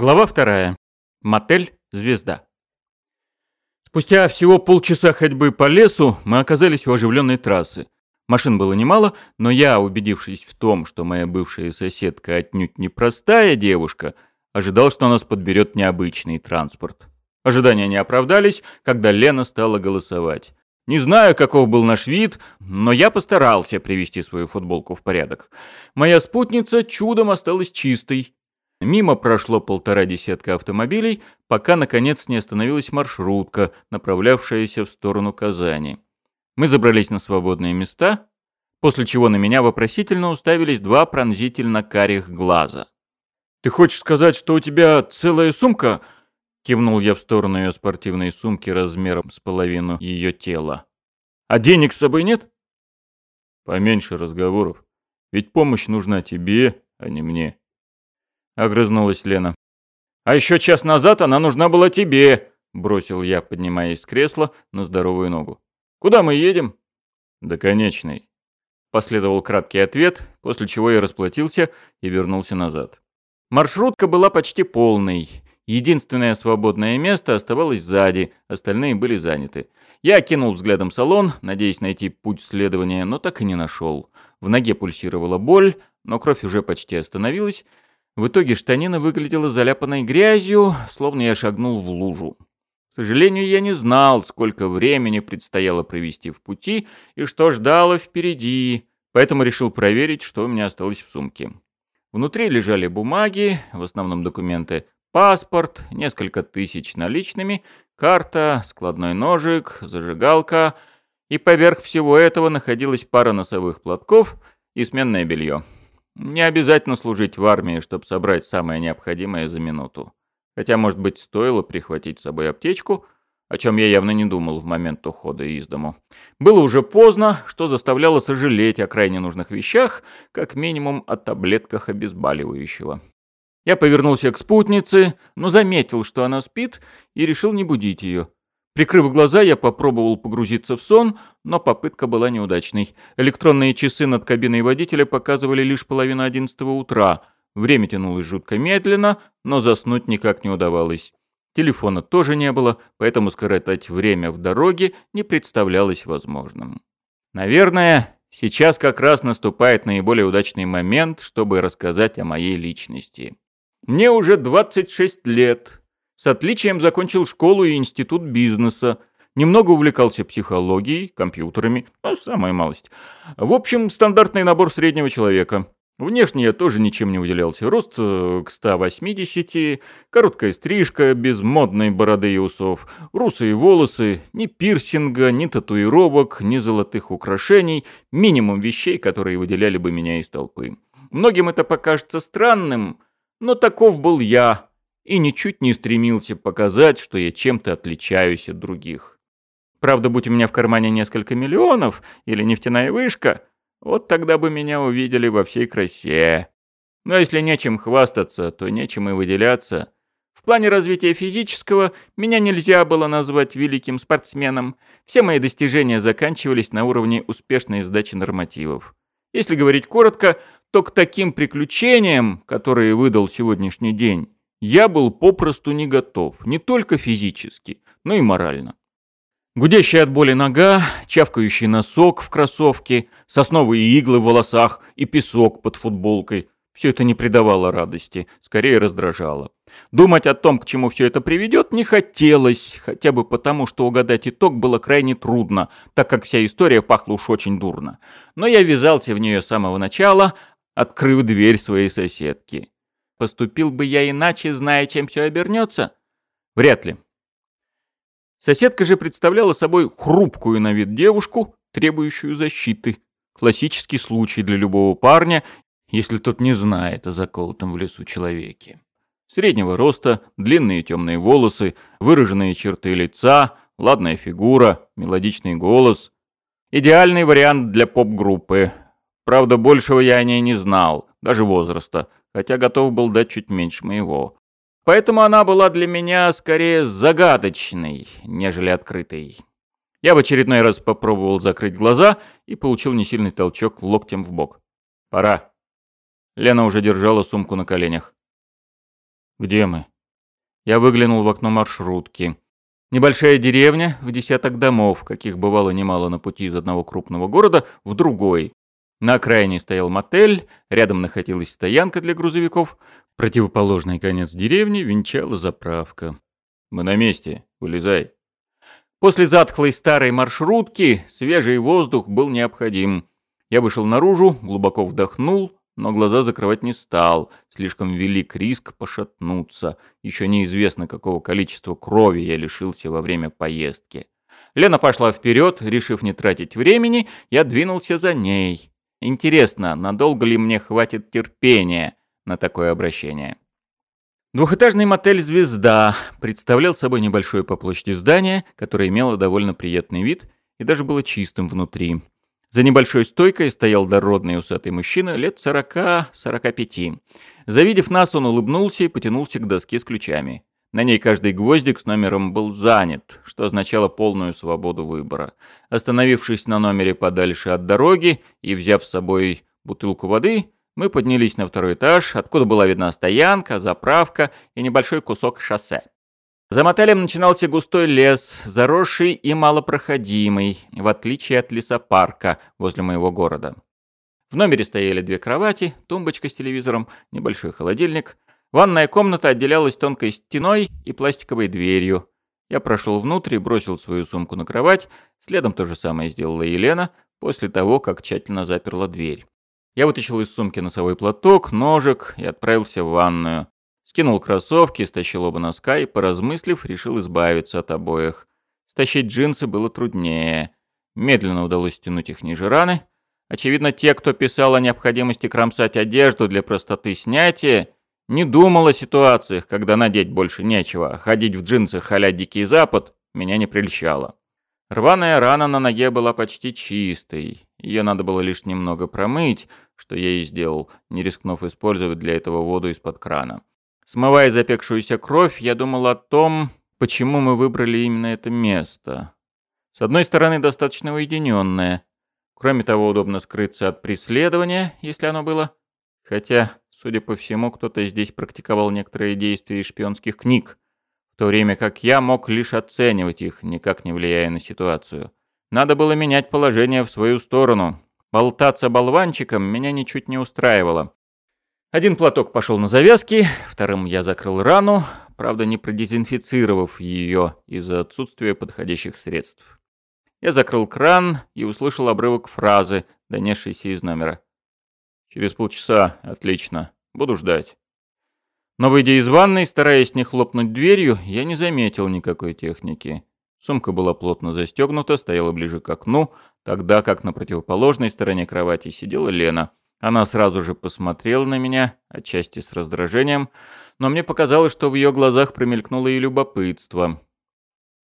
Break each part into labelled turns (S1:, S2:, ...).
S1: Глава вторая. Мотель «Звезда». Спустя всего полчаса ходьбы по лесу мы оказались у оживленной трассы. Машин было немало, но я, убедившись в том, что моя бывшая соседка отнюдь не простая девушка, ожидал, что нас подберет необычный транспорт. Ожидания не оправдались, когда Лена стала голосовать. Не знаю, каков был наш вид, но я постарался привести свою футболку в порядок. Моя спутница чудом осталась чистой, Мимо прошло полтора десятка автомобилей, пока, наконец, не остановилась маршрутка, направлявшаяся в сторону Казани. Мы забрались на свободные места, после чего на меня вопросительно уставились два пронзительно-карих глаза. «Ты хочешь сказать, что у тебя целая сумка?» Кивнул я в сторону ее спортивной сумки размером с половину ее тела. «А денег с собой нет?» «Поменьше разговоров. Ведь помощь нужна тебе, а не мне», огрызнулась Лена. «А еще час назад она нужна была тебе», — бросил я, поднимаясь с кресла на здоровую ногу. «Куда мы едем?» «До конечной». Последовал краткий ответ, после чего я расплатился и вернулся назад. Маршрутка была почти полной. Единственное свободное место оставалось сзади, остальные были заняты. Я кинул взглядом салон, надеясь найти путь следования, но так и не нашел. В ноге пульсировала боль, но кровь уже почти остановилась, в итоге штанина выглядела заляпанной грязью, словно я шагнул в лужу. К сожалению, я не знал, сколько времени предстояло провести в пути и что ждало впереди, поэтому решил проверить, что у меня осталось в сумке. Внутри лежали бумаги, в основном документы, паспорт, несколько тысяч наличными, карта, складной ножик, зажигалка, и поверх всего этого находилась пара носовых платков и сменное белье. Не обязательно служить в армии, чтобы собрать самое необходимое за минуту. Хотя, может быть, стоило прихватить с собой аптечку, о чем я явно не думал в момент ухода из дому. Было уже поздно, что заставляло сожалеть о крайне нужных вещах, как минимум о таблетках обезболивающего. Я повернулся к спутнице, но заметил, что она спит, и решил не будить ее. Прикрыв глаза, я попробовал погрузиться в сон, но попытка была неудачной. Электронные часы над кабиной водителя показывали лишь половину одиннадцатого утра. Время тянулось жутко медленно, но заснуть никак не удавалось. Телефона тоже не было, поэтому скоротать время в дороге не представлялось возможным. Наверное, сейчас как раз наступает наиболее удачный момент, чтобы рассказать о моей личности. Мне уже 26 лет, с отличием закончил школу и институт бизнеса. Немного увлекался психологией, компьютерами, ну, самая малость. В общем, стандартный набор среднего человека. Внешне я тоже ничем не выделялся. Рост э, к 180, короткая стрижка, без модной бороды и усов, русые волосы, ни пирсинга, ни татуировок, ни золотых украшений, минимум вещей, которые выделяли бы меня из толпы. Многим это покажется странным, но таков был я, и ничуть не стремился показать, что я чем-то отличаюсь от других. Правда, будь у меня в кармане несколько миллионов или нефтяная вышка, вот тогда бы меня увидели во всей красе. Но если нечем хвастаться, то нечем и выделяться. В плане развития физического меня нельзя было назвать великим спортсменом. Все мои достижения заканчивались на уровне успешной сдачи нормативов. Если говорить коротко, то к таким приключениям, которые выдал сегодняшний день, я был попросту не готов, не только физически, но и морально. Гудящая от боли нога, чавкающий носок в кроссовке, сосновые иглы в волосах и песок под футболкой – все это не придавало радости, скорее раздражало. Думать о том, к чему все это приведет, не хотелось, хотя бы потому, что угадать итог было крайне трудно, так как вся история пахла уж очень дурно. Но я ввязался в нее с самого начала, открыв дверь своей соседки. Поступил бы я иначе, зная, чем все обернется? Вряд ли. Соседка же представляла собой хрупкую на вид девушку, требующую защиты. Классический случай для любого парня, если тот не знает о заколотом в лесу человеке. Среднего роста, длинные темные волосы, выраженные черты лица, ладная фигура, мелодичный голос. Идеальный вариант для поп-группы. Правда, большего я о ней не знал, даже возраста хотя готов был дать чуть меньше моего. Поэтому она была для меня скорее загадочной, нежели открытой. Я в очередной раз попробовал закрыть глаза и получил несильный толчок локтем в бок. «Пора». Лена уже держала сумку на коленях. «Где мы?» Я выглянул в окно маршрутки. Небольшая деревня в десяток домов, каких бывало немало на пути из одного крупного города в другой. На окраине стоял мотель, рядом находилась стоянка для грузовиков, противоположный конец деревни венчала заправка. «Мы на месте, вылезай». После затхлой старой маршрутки свежий воздух был необходим. Я вышел наружу, глубоко вдохнул, но глаза закрывать не стал. Слишком велик риск пошатнуться. Еще неизвестно, какого количества крови я лишился во время поездки. Лена пошла вперед, решив не тратить времени, я двинулся за ней. Интересно, надолго ли мне хватит терпения на такое обращение? Двухэтажный мотель «Звезда» представлял собой небольшое по площади здание, которое имело довольно приятный вид и даже было чистым внутри. За небольшой стойкой стоял дородный усатый мужчина лет сорока-сорока пяти. Завидев нас, он улыбнулся и потянулся к доске с ключами. На ней каждый гвоздик с номером был занят, что означало полную свободу выбора. Остановившись на номере подальше от дороги и взяв с собой бутылку воды, мы поднялись на второй этаж, откуда была видна стоянка, заправка и небольшой кусок шоссе. За мотелем начинался густой лес, заросший и малопроходимый, в отличие от лесопарка возле моего города. В номере стояли две кровати, тумбочка с телевизором, небольшой холодильник. Ванная комната отделялась тонкой стеной и пластиковой дверью. Я прошел внутрь и бросил свою сумку на кровать, следом то же самое сделала Елена, после того, как тщательно заперла дверь. Я вытащил из сумки носовой платок, ножик и отправился в ванную. Скинул кроссовки, стащил оба носка и, поразмыслив, решил избавиться от обоих. Стащить джинсы было труднее. Медленно удалось стянуть их ниже раны. Очевидно, те, кто писал о необходимости кромсать одежду для простоты снятия, не думал о ситуациях, когда надеть больше нечего, а ходить в джинсах а Дикий Запад меня не прельщало. Рваная рана на ноге была почти чистой. Ее надо было лишь немного промыть, что я и сделал, не рискнув использовать для этого воду из-под крана. Смывая запекшуюся кровь, я думал о том, почему мы выбрали именно это место. С одной стороны, достаточно уединенное. Кроме того, удобно скрыться от преследования, если оно было. Хотя, судя по всему, кто-то здесь практиковал некоторые действия из шпионских книг, в то время как я мог лишь оценивать их, никак не влияя на ситуацию. Надо было менять положение в свою сторону. Болтаться болванчиком меня ничуть не устраивало. Один платок пошел на завязки, вторым я закрыл рану, правда не продезинфицировав ее из-за отсутствия подходящих средств. Я закрыл кран и услышал обрывок фразы, донесшейся из номера. «Через полчаса. Отлично. Буду ждать». Но выйдя из ванной, стараясь не хлопнуть дверью, я не заметил никакой техники. Сумка была плотно застегнута, стояла ближе к окну, тогда как на противоположной стороне кровати сидела Лена — она сразу же посмотрела на меня, отчасти с раздражением, но мне показалось, что в ее глазах промелькнуло и любопытство.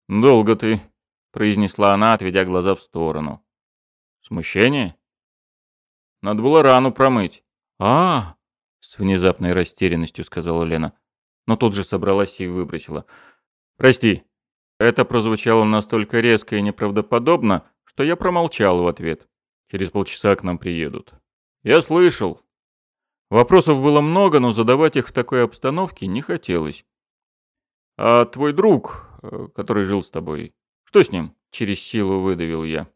S1: «Долго ты», — произнесла она, отведя глаза в сторону. «Смущение?» «Надо было рану промыть». «А, с внезапной растерянностью сказала Лена, но тут же собралась и выбросила. «Прости, это прозвучало настолько резко и неправдоподобно, что я промолчал в ответ. Через полчаса к нам приедут». «Я слышал». Вопросов было много, но задавать их в такой обстановке не хотелось. «А твой друг, э, который жил с тобой, что с ним?» — через силу выдавил я.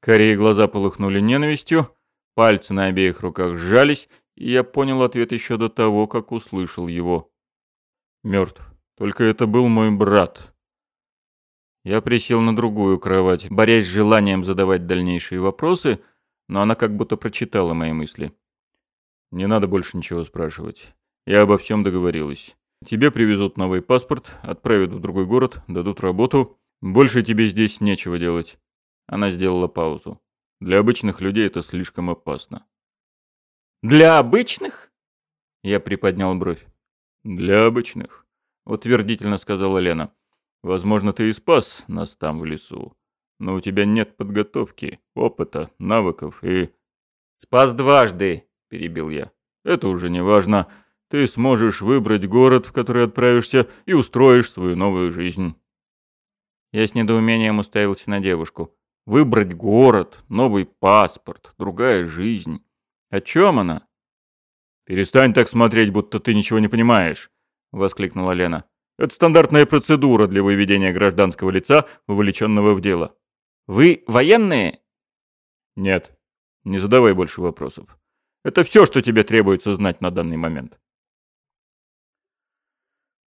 S1: Корее глаза полыхнули ненавистью, пальцы на обеих руках сжались, и я понял ответ еще до того, как услышал его. Мертв. Только это был мой брат. Я присел на другую кровать, борясь с желанием задавать дальнейшие вопросы — но она как будто прочитала мои мысли. «Не надо больше ничего спрашивать. Я обо всем договорилась. Тебе привезут новый паспорт, отправят в другой город, дадут работу. Больше тебе здесь нечего делать». Она сделала паузу. «Для обычных людей это слишком опасно». «Для обычных?» Я приподнял бровь. «Для обычных», — утвердительно сказала Лена. «Возможно, ты и спас нас там в лесу но у тебя нет подготовки, опыта, навыков и...» «Спас дважды», — перебил я. «Это уже не важно. Ты сможешь выбрать город, в который отправишься, и устроишь свою новую жизнь». Я с недоумением уставился на девушку. «Выбрать город, новый паспорт, другая жизнь. О чем она?» «Перестань так смотреть, будто ты ничего не понимаешь», воскликнула Лена. «Это стандартная процедура для выведения гражданского лица, вовлеченного в дело».
S2: «Вы военные?»
S1: «Нет. Не задавай больше вопросов. Это все, что тебе требуется знать на данный момент».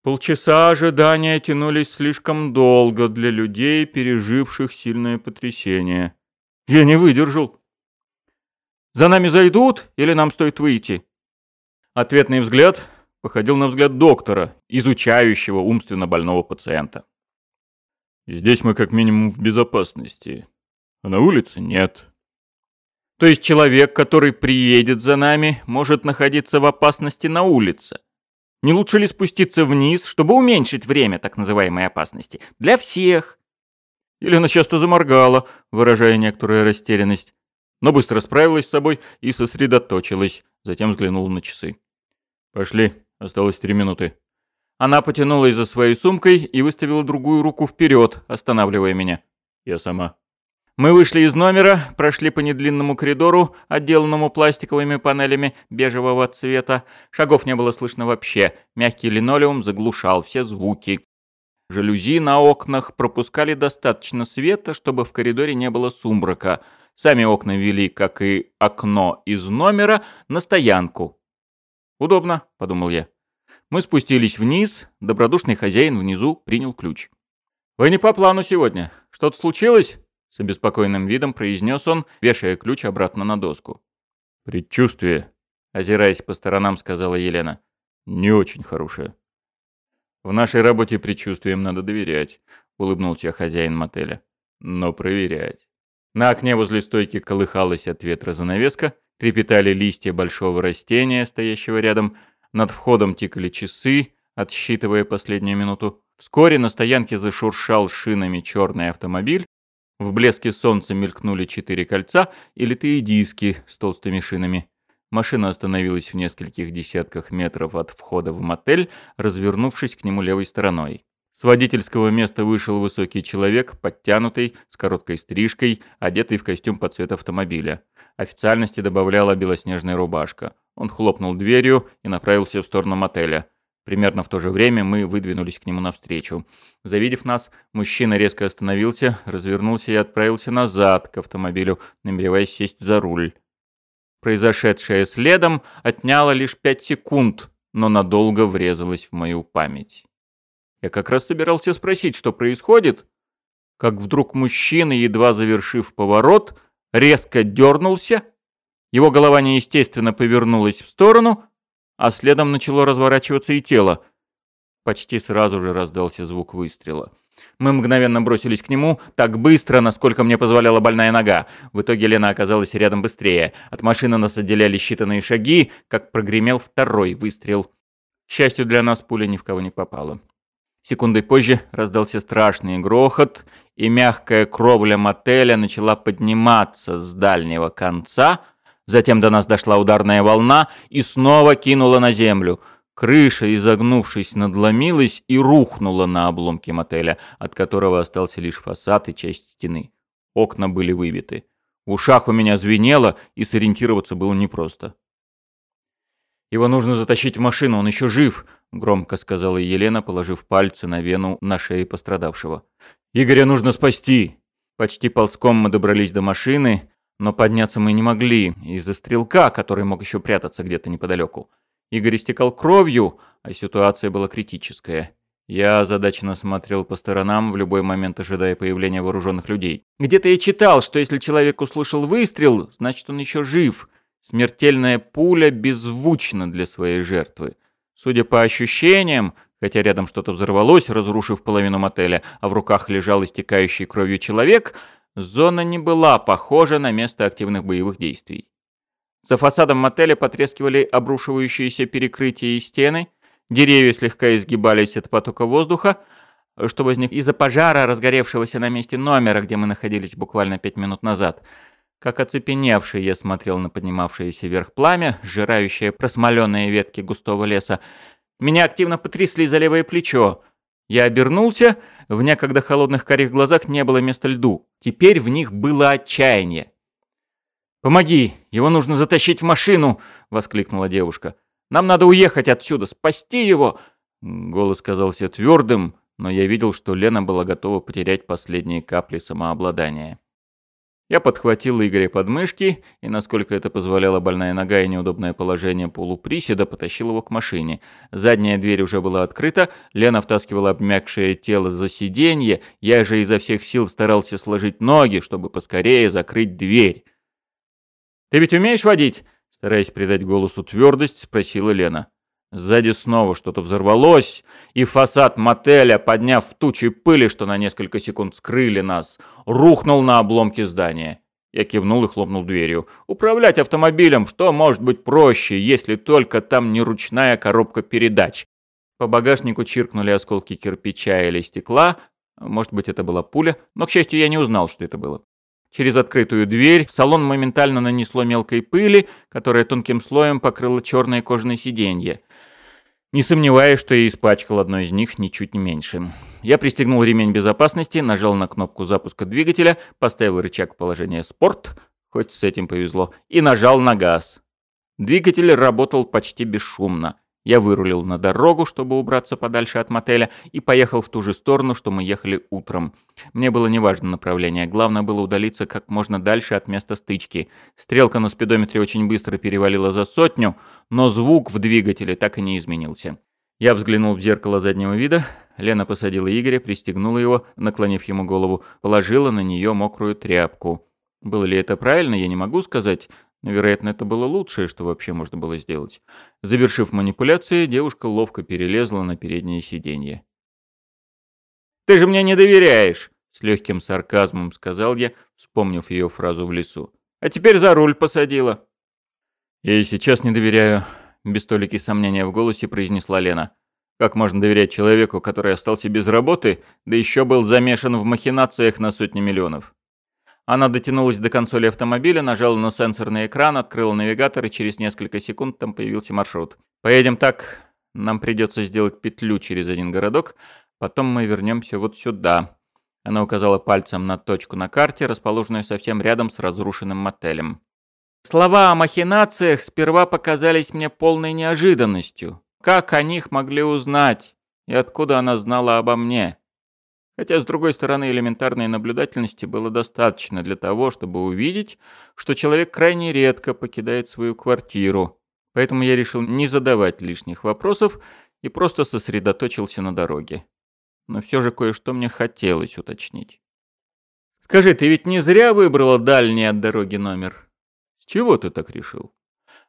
S1: Полчаса ожидания тянулись слишком долго для людей, переживших сильное потрясение. Я не выдержал. «За нами зайдут или нам стоит выйти?» Ответный взгляд походил на взгляд доктора, изучающего умственно больного пациента. «Здесь мы как минимум в безопасности, а на улице нет». «То есть человек, который приедет за нами, может находиться в опасности на улице?» Не лучше ли спуститься вниз, чтобы уменьшить время так называемой опасности? Для всех. Елена часто заморгала, выражая некоторую растерянность, но быстро справилась с собой и сосредоточилась, затем взглянула на часы. «Пошли, осталось три минуты». Она потянулась за своей сумкой и выставила другую руку вперед, останавливая меня. «Я сама». Мы вышли из номера, прошли по недлинному коридору, отделанному пластиковыми панелями бежевого цвета. Шагов не было слышно вообще. Мягкий линолеум заглушал все звуки. Жалюзи на окнах пропускали достаточно света, чтобы в коридоре не было сумрака. Сами окна вели, как и окно из номера, на стоянку. «Удобно», — подумал я. Мы спустились вниз, добродушный хозяин внизу принял ключ. «Вы не по плану сегодня. Что-то случилось?» С обеспокоенным видом произнес он, вешая ключ обратно на доску. «Предчувствие», — озираясь по сторонам, сказала Елена. «Не очень хорошее». «В нашей работе предчувствиям надо доверять», — улыбнулся хозяин мотеля. «Но проверять». На окне возле стойки колыхалась от ветра занавеска, трепетали листья большого растения, стоящего рядом, над входом тикали часы, отсчитывая последнюю минуту. Вскоре на стоянке зашуршал шинами черный автомобиль, в блеске солнца мелькнули четыре кольца и литые диски с толстыми шинами. Машина остановилась в нескольких десятках метров от входа в мотель, развернувшись к нему левой стороной. С водительского места вышел высокий человек, подтянутый, с короткой стрижкой, одетый в костюм под цвет автомобиля. Официальности добавляла белоснежная рубашка. Он хлопнул дверью и направился в сторону мотеля. Примерно в то же время мы выдвинулись к нему навстречу. Завидев нас, мужчина резко остановился, развернулся и отправился назад к автомобилю, намереваясь сесть за руль. Произошедшее следом отняло лишь пять секунд, но надолго врезалось в мою память. Я как раз собирался спросить, что происходит, как вдруг мужчина, едва завершив поворот, резко дернулся, его голова неестественно повернулась в сторону — а следом начало разворачиваться и тело. Почти сразу же раздался звук выстрела. Мы мгновенно бросились к нему, так быстро, насколько мне позволяла больная нога. В итоге Лена оказалась рядом быстрее. От машины нас отделяли считанные шаги, как прогремел второй выстрел. К счастью для нас, пуля ни в кого не попала. Секундой позже раздался страшный грохот, и мягкая кровля мотеля начала подниматься с дальнего конца — Затем до нас дошла ударная волна и снова кинула на землю. Крыша, изогнувшись, надломилась и рухнула на обломки мотеля, от которого остался лишь фасад и часть стены. Окна были выбиты. В ушах у меня звенело, и сориентироваться было непросто. «Его нужно затащить в машину, он еще жив», — громко сказала Елена, положив пальцы на вену на шее пострадавшего. «Игоря нужно спасти!» Почти ползком мы добрались до машины, но подняться мы не могли из-за стрелка, который мог еще прятаться где-то неподалеку. Игорь истекал кровью, а ситуация была критическая. Я озадаченно смотрел по сторонам, в любой момент ожидая появления вооруженных людей. Где-то я читал, что если человек услышал выстрел, значит он еще жив. Смертельная пуля беззвучна для своей жертвы. Судя по ощущениям, хотя рядом что-то взорвалось, разрушив половину мотеля, а в руках лежал истекающий кровью человек — Зона не была похожа на место активных боевых действий. За фасадом мотеля потрескивали обрушивающиеся перекрытия и стены, деревья слегка изгибались от потока воздуха, что возник из-за пожара, разгоревшегося на месте номера, где мы находились буквально пять минут назад. Как оцепеневший я смотрел на поднимавшееся вверх пламя, сжирающее просмоленные ветки густого леса. Меня активно потрясли за левое плечо — я обернулся, в некогда холодных карих глазах не было места льду. Теперь в них было отчаяние. «Помоги! Его нужно затащить в машину!» — воскликнула девушка. «Нам надо уехать отсюда, спасти его!» Голос казался твердым, но я видел, что Лена была готова потерять последние капли самообладания. Я подхватил Игоря под мышки и, насколько это позволяла больная нога и неудобное положение полуприседа, потащил его к машине. Задняя дверь уже была открыта, Лена втаскивала обмякшее тело за сиденье, я же изо всех сил старался сложить ноги, чтобы поскорее закрыть дверь. «Ты ведь умеешь водить?» Стараясь придать голосу твердость, спросила Лена. Сзади снова что-то взорвалось, и фасад мотеля, подняв тучи пыли, что на несколько секунд скрыли нас, рухнул на обломки здания. Я кивнул и хлопнул дверью. Управлять автомобилем что может быть проще, если только там не ручная коробка передач? По багажнику чиркнули осколки кирпича или стекла. Может быть, это была пуля, но, к счастью, я не узнал, что это было. Через открытую дверь в салон моментально нанесло мелкой пыли, которая тонким слоем покрыла черное кожаное сиденье. Не сомневаюсь, что я испачкал одно из них ничуть не меньше. Я пристегнул ремень безопасности, нажал на кнопку запуска двигателя, поставил рычаг в положение «Спорт», хоть с этим повезло, и нажал на газ. Двигатель работал почти бесшумно. Я вырулил на дорогу, чтобы убраться подальше от мотеля, и поехал в ту же сторону, что мы ехали утром. Мне было неважно направление, главное было удалиться как можно дальше от места стычки. Стрелка на спидометре очень быстро перевалила за сотню, но звук в двигателе так и не изменился. Я взглянул в зеркало заднего вида. Лена посадила Игоря, пристегнула его, наклонив ему голову, положила на нее мокрую тряпку. Было ли это правильно, я не могу сказать, вероятно, это было лучшее, что вообще можно было сделать. Завершив манипуляции, девушка ловко перелезла на переднее сиденье. «Ты же мне не доверяешь!» — с легким сарказмом сказал я, вспомнив ее фразу в лесу. «А теперь за руль посадила». «Я и сейчас не доверяю», — без толики сомнения в голосе произнесла Лена. «Как можно доверять человеку, который остался без работы, да еще был замешан в махинациях на сотни миллионов?» Она дотянулась до консоли автомобиля, нажала на сенсорный экран, открыла навигатор, и через несколько секунд там появился маршрут. «Поедем так. Нам придется сделать петлю через один городок. Потом мы вернемся вот сюда». Она указала пальцем на точку на карте, расположенную совсем рядом с разрушенным мотелем. Слова о махинациях сперва показались мне полной неожиданностью. Как о них могли узнать? И откуда она знала обо мне? Хотя, с другой стороны, элементарной наблюдательности было достаточно для того, чтобы увидеть, что человек крайне редко покидает свою квартиру. Поэтому я решил не задавать лишних вопросов и просто сосредоточился на дороге. Но все же кое-что мне хотелось уточнить. «Скажи, ты ведь не зря выбрала дальний от дороги номер?» «С чего ты так решил?»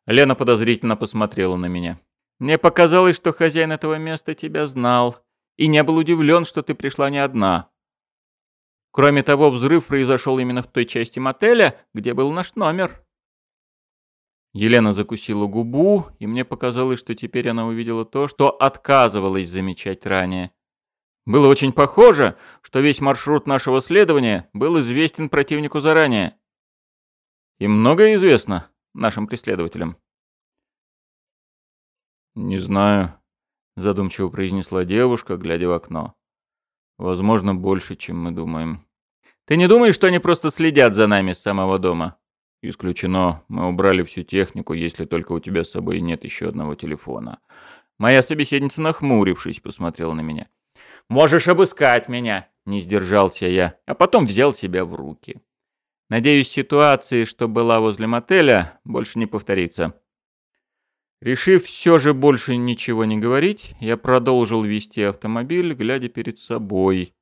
S1: Лена подозрительно посмотрела на меня. «Мне показалось, что хозяин этого места тебя знал и не был удивлен, что ты пришла не одна. Кроме того, взрыв произошел именно в той части мотеля, где был наш номер. Елена закусила губу, и мне показалось, что теперь она увидела то, что отказывалась замечать ранее. Было очень похоже, что весь маршрут нашего следования был известен противнику заранее. И многое известно нашим преследователям. «Не знаю», задумчиво произнесла девушка, глядя в окно. Возможно, больше, чем мы думаем. Ты не думаешь, что они просто следят за нами с самого дома? Исключено. Мы убрали всю технику, если только у тебя с собой нет еще одного телефона. Моя собеседница, нахмурившись, посмотрела на меня. «Можешь обыскать меня!» — не сдержался я, а потом взял себя в руки. Надеюсь, ситуации, что была возле мотеля, больше не повторится. Решив все же больше ничего не говорить, я продолжил вести автомобиль, глядя перед собой.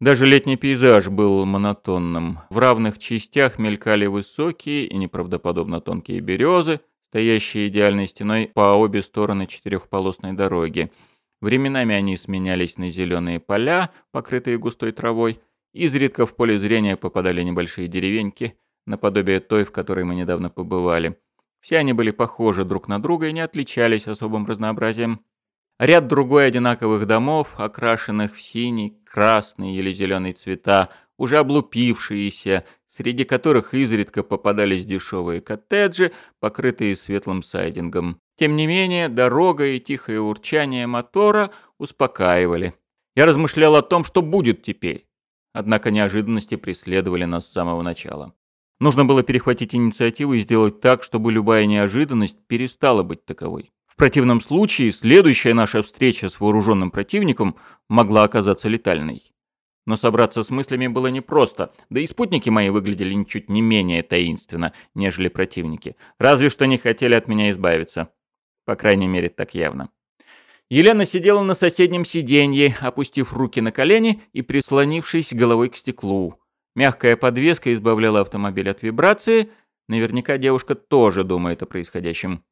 S1: Даже летний пейзаж был монотонным. В равных частях мелькали высокие и неправдоподобно тонкие березы, стоящие идеальной стеной по обе стороны четырехполосной дороги. Временами они сменялись на зеленые поля, покрытые густой травой. Изредка в поле зрения попадали небольшие деревеньки, наподобие той, в которой мы недавно побывали. Все они были похожи друг на друга и не отличались особым разнообразием. Ряд другой одинаковых домов, окрашенных в синий, красный или зеленый цвета, уже облупившиеся, среди которых изредка попадались дешевые коттеджи, покрытые светлым сайдингом. Тем не менее, дорога и тихое урчание мотора успокаивали. Я размышлял о том, что будет теперь. Однако неожиданности преследовали нас с самого начала. Нужно было перехватить инициативу и сделать так, чтобы любая неожиданность перестала быть таковой. В противном случае следующая наша встреча с вооруженным противником могла оказаться летальной. Но собраться с мыслями было непросто, да и спутники мои выглядели ничуть не менее таинственно, нежели противники. Разве что не хотели от меня избавиться. По крайней мере, так явно. Елена сидела на соседнем сиденье, опустив руки на колени и прислонившись головой к стеклу. Мягкая подвеска избавляла автомобиль от вибрации. Наверняка девушка тоже думает о происходящем.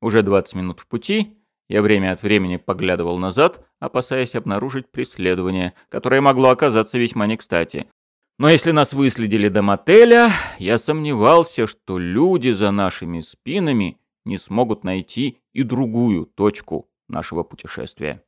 S1: Уже 20 минут в пути. Я время от времени поглядывал назад, опасаясь обнаружить преследование, которое могло оказаться весьма не кстати. Но если нас выследили до мотеля, я сомневался, что люди за нашими спинами не смогут найти и другую точку нашего путешествия.